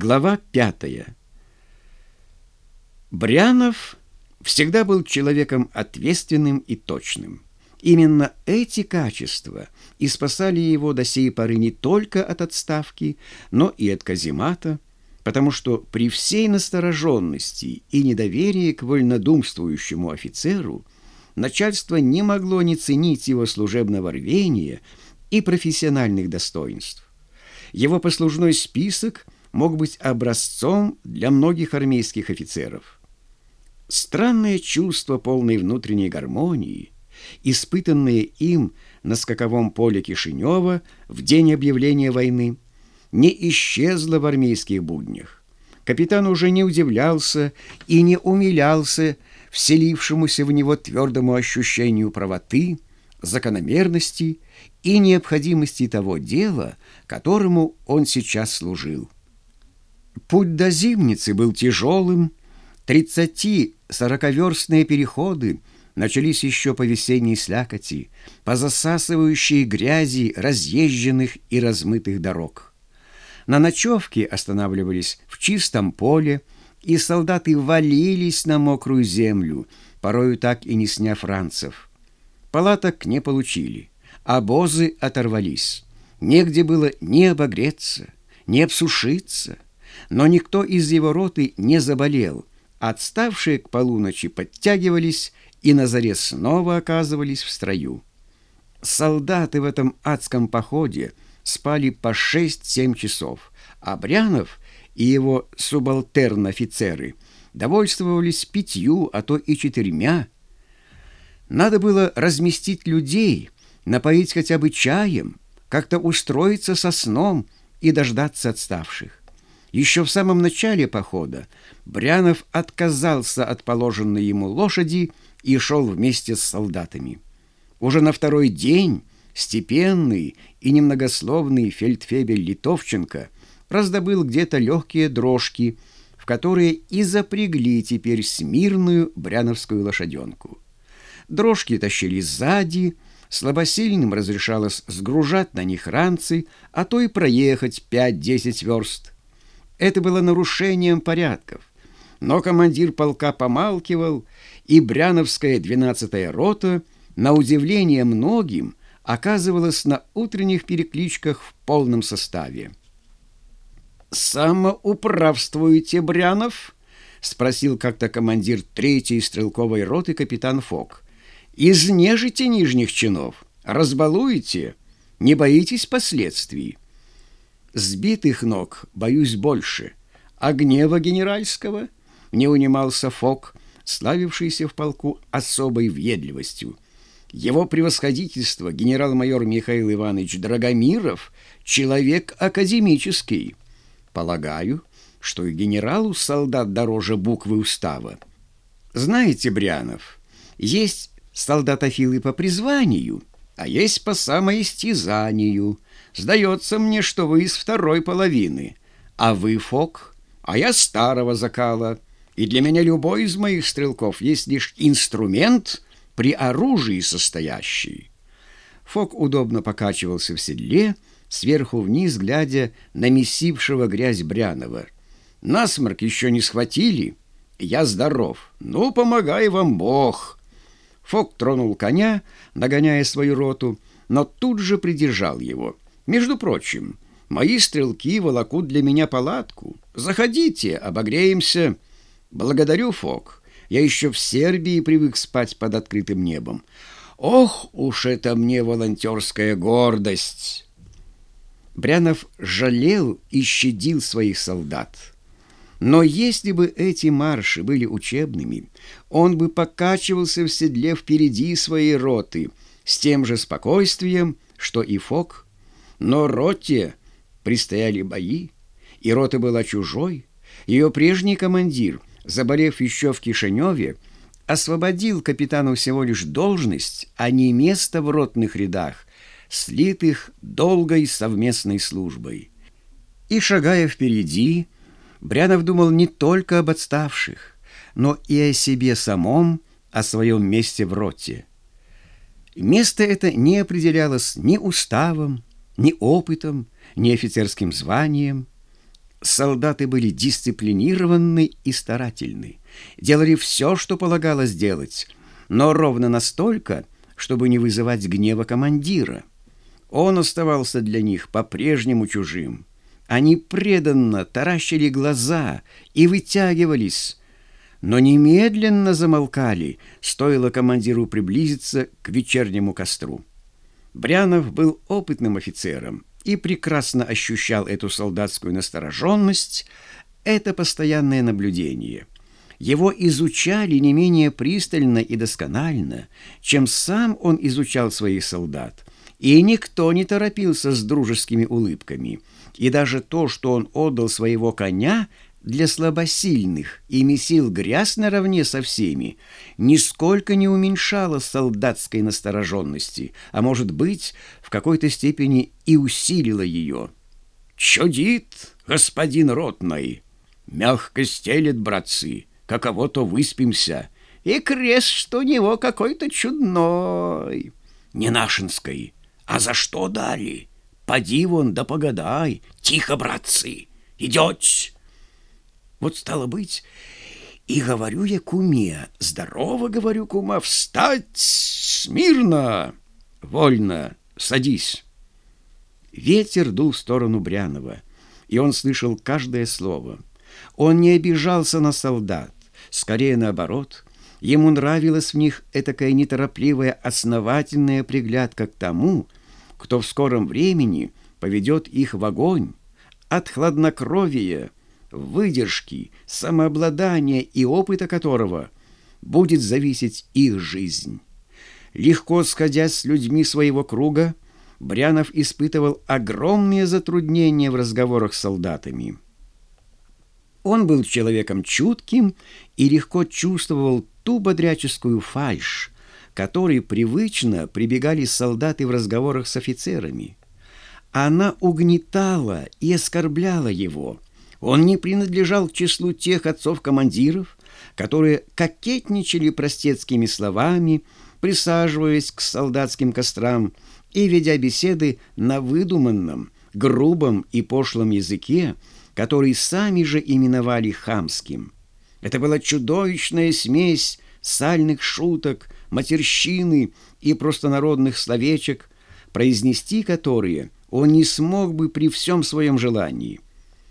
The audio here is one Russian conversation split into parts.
Глава пятая. Брянов всегда был человеком ответственным и точным. Именно эти качества и спасали его до сей поры не только от отставки, но и от каземата, потому что при всей настороженности и недоверии к вольнодумствующему офицеру начальство не могло не ценить его служебного рвения и профессиональных достоинств. Его послужной список – мог быть образцом для многих армейских офицеров. Странное чувство полной внутренней гармонии, испытанное им на скаковом поле Кишинева в день объявления войны, не исчезло в армейских буднях. Капитан уже не удивлялся и не умилялся вселившемуся в него твердому ощущению правоты, закономерности и необходимости того дела, которому он сейчас служил. Путь до Зимницы был тяжелым, тридцати-сороковерстные переходы начались еще по весенней слякоти, по засасывающей грязи разъезженных и размытых дорог. На ночевке останавливались в чистом поле, и солдаты валились на мокрую землю, порою так и не сняв ранцев. Палаток не получили, обозы оторвались. Негде было ни обогреться, ни обсушиться — но никто из его роты не заболел. Отставшие к полуночи подтягивались и на заре снова оказывались в строю. Солдаты в этом адском походе спали по 6-7 часов, а Брянов и его субалтерн-офицеры довольствовались пятью, а то и четырьмя. Надо было разместить людей, напоить хотя бы чаем, как-то устроиться со сном и дождаться отставших. Еще в самом начале похода Брянов отказался от положенной ему лошади и шел вместе с солдатами. Уже на второй день степенный и немногословный фельдфебель Литовченко раздобыл где-то легкие дрожки, в которые и запрягли теперь смирную бряновскую лошаденку. Дрожки тащили сзади, слабосильным разрешалось сгружать на них ранцы, а то и проехать пять-десять верст – это было нарушением порядков. Но командир полка помалкивал, и Бряновская 12-я рота, на удивление многим, оказывалась на утренних перекличках в полном составе. «Самоуправствуете, Брянов?» — спросил как-то командир третьей стрелковой роты капитан Фок. «Изнежите нижних чинов, разбалуете, не боитесь последствий». Сбитых ног боюсь больше, а гнева генеральского не унимался Фок, славившийся в полку особой въедливостью. Его превосходительство генерал-майор Михаил Иванович Драгомиров — человек академический. Полагаю, что и генералу солдат дороже буквы устава. Знаете, Брянов, есть солдатофилы по призванию, а есть по самоистязанию — Сдается мне, что вы из второй половины, а вы, Фок, а я старого закала, и для меня любой из моих стрелков есть лишь инструмент при оружии состоящий». Фок удобно покачивался в седле, сверху вниз, глядя на месившего грязь Брянова. «Насморк еще не схватили? Я здоров. Ну, помогай вам Бог!» Фок тронул коня, нагоняя свою роту, но тут же придержал его — между прочим, мои стрелки волокут для меня палатку. Заходите, обогреемся. Благодарю, Фок. Я еще в Сербии привык спать под открытым небом. Ох уж это мне волонтерская гордость!» Брянов жалел и щадил своих солдат. Но если бы эти марши были учебными, он бы покачивался в седле впереди своей роты с тем же спокойствием, что и Фок но роте предстояли бои, и рота была чужой. Ее прежний командир, заболев еще в Кишиневе, освободил капитану всего лишь должность, а не место в ротных рядах, слитых долгой совместной службой. И, шагая впереди, Брянов думал не только об отставших, но и о себе самом, о своем месте в роте. Место это не определялось ни уставом, ни опытом, ни офицерским званием. Солдаты были дисциплинированы и старательны, делали все, что полагалось делать, но ровно настолько, чтобы не вызывать гнева командира. Он оставался для них по-прежнему чужим. Они преданно таращили глаза и вытягивались, но немедленно замолкали, стоило командиру приблизиться к вечернему костру. Брянов был опытным офицером и прекрасно ощущал эту солдатскую настороженность, это постоянное наблюдение. Его изучали не менее пристально и досконально, чем сам он изучал своих солдат, и никто не торопился с дружескими улыбками. И даже то, что он отдал своего коня для слабосильных и месил грязь наравне со всеми, нисколько не уменьшало солдатской настороженности, а, может быть, в какой-то степени и усилило ее. «Чудит, господин Ротный! Мягко стелет, братцы, каково-то выспимся, и крест, что у него какой-то чудной, не нашинской». А за что дали? Поди вон да погадай. Тихо, братцы, идете. Вот стало быть, и говорю я куме, здорово, говорю, кума, встать смирно, вольно, садись. Ветер дул в сторону Брянова, и он слышал каждое слово. Он не обижался на солдат, скорее наоборот. Ему нравилась в них этакая неторопливая основательная приглядка к тому, кто в скором времени поведет их в огонь. От хладнокровия, выдержки, самообладания и опыта которого будет зависеть их жизнь. Легко сходясь с людьми своего круга, Брянов испытывал огромные затруднения в разговорах с солдатами. Он был человеком чутким и легко чувствовал ту бодряческую фальшь, которой привычно прибегали солдаты в разговорах с офицерами. Она угнетала и оскорбляла его. Он не принадлежал к числу тех отцов-командиров, которые кокетничали простецкими словами, присаживаясь к солдатским кострам и ведя беседы на выдуманном, грубом и пошлом языке, который сами же именовали хамским. Это была чудовищная смесь сальных шуток, матерщины и простонародных словечек, произнести которые он не смог бы при всем своем желании.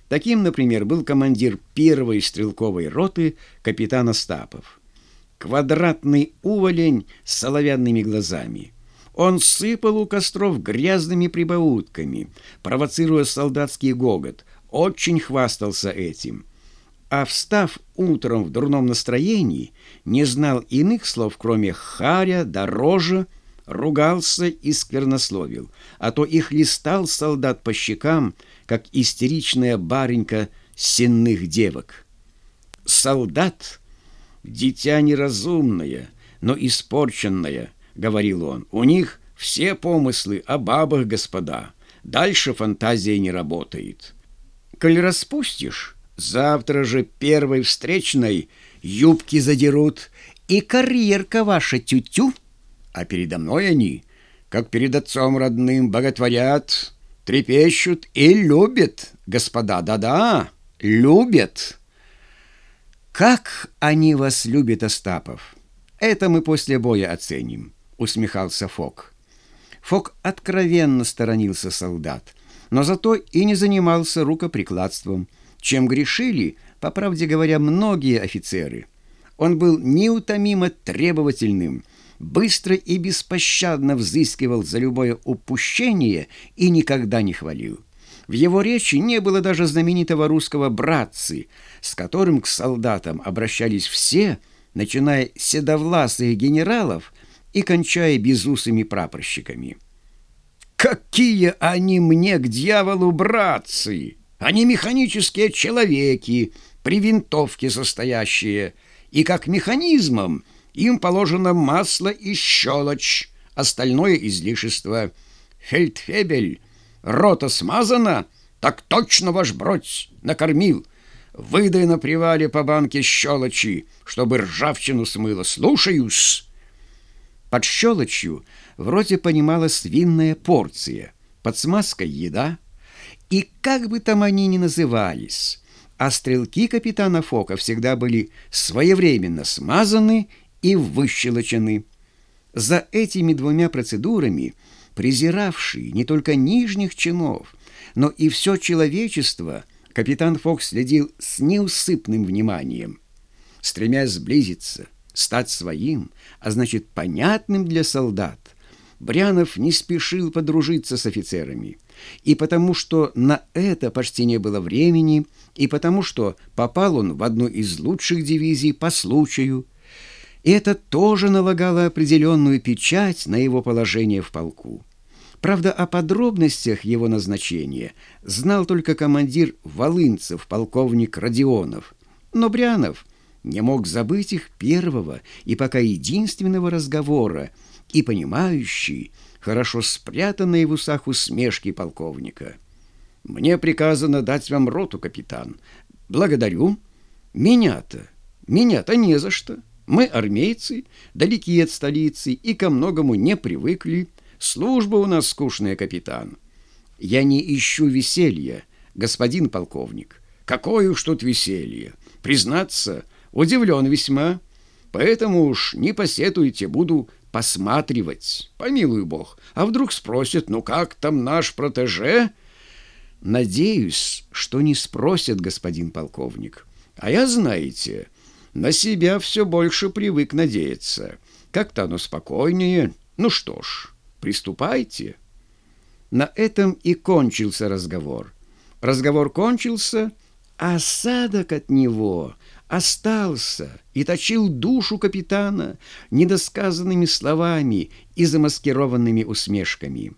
Таким, например, был командир первой стрелковой роты капитан Остапов. Квадратный уволень с соловянными глазами. Он сыпал у костров грязными прибаутками, провоцируя солдатский гогот, очень хвастался этим – а встав утром в дурном настроении, не знал иных слов, кроме харя, дорожа, ругался и сквернословил, а то их листал солдат по щекам, как истеричная барынька сенных девок. «Солдат — дитя неразумное, но испорченное», — говорил он, — «у них все помыслы о бабах, господа, дальше фантазия не работает. Коль распустишь, Завтра же первой встречной юбки задерут, и карьерка ваша тю-тю, а передо мной они, как перед отцом родным, боготворят, трепещут и любят, господа, да-да, любят. Как они вас любят, Остапов? Это мы после боя оценим, усмехался Фок. Фок откровенно сторонился солдат, но зато и не занимался рукоприкладством, чем грешили, по правде говоря, многие офицеры. Он был неутомимо требовательным, быстро и беспощадно взыскивал за любое упущение и никогда не хвалил. В его речи не было даже знаменитого русского «братцы», с которым к солдатам обращались все, начиная с седовласых генералов и кончая безусыми прапорщиками. «Какие они мне к дьяволу братцы!» Они механические человеки, при винтовке состоящие, и как механизмом им положено масло и щелочь, остальное излишество. Фельдфебель, рота смазана, так точно ваш бродь накормил. Выдай на привале по банке щелочи, чтобы ржавчину смыло. Слушаюсь. Под щелочью вроде понималась винная порция, под смазкой еда — И как бы там они ни назывались, а стрелки капитана Фока всегда были своевременно смазаны и выщелочены. За этими двумя процедурами, презиравший не только нижних чинов, но и все человечество, капитан Фок следил с неусыпным вниманием. Стремясь сблизиться, стать своим, а значит понятным для солдат, Брянов не спешил подружиться с офицерами. И потому что на это почти не было времени, и потому что попал он в одну из лучших дивизий по случаю. И это тоже налагало определенную печать на его положение в полку. Правда, о подробностях его назначения знал только командир Волынцев, полковник Родионов. Но Брянов не мог забыть их первого и пока единственного разговора – и понимающий, хорошо спрятанные в усах усмешки полковника. «Мне приказано дать вам роту, капитан. Благодарю. Меня-то, меня-то не за что. Мы армейцы, далеки от столицы и ко многому не привыкли. Служба у нас скучная, капитан. Я не ищу веселья, господин полковник. Какое уж тут веселье. Признаться, удивлен весьма. Поэтому уж не посетуйте, буду посматривать, помилуй бог. А вдруг спросят, ну как там наш протеже? Надеюсь, что не спросят, господин полковник. А я, знаете, на себя все больше привык надеяться. Как-то оно спокойнее. Ну что ж, приступайте. На этом и кончился разговор. Разговор кончился, а осадок от него — остался и точил душу капитана недосказанными словами и замаскированными усмешками.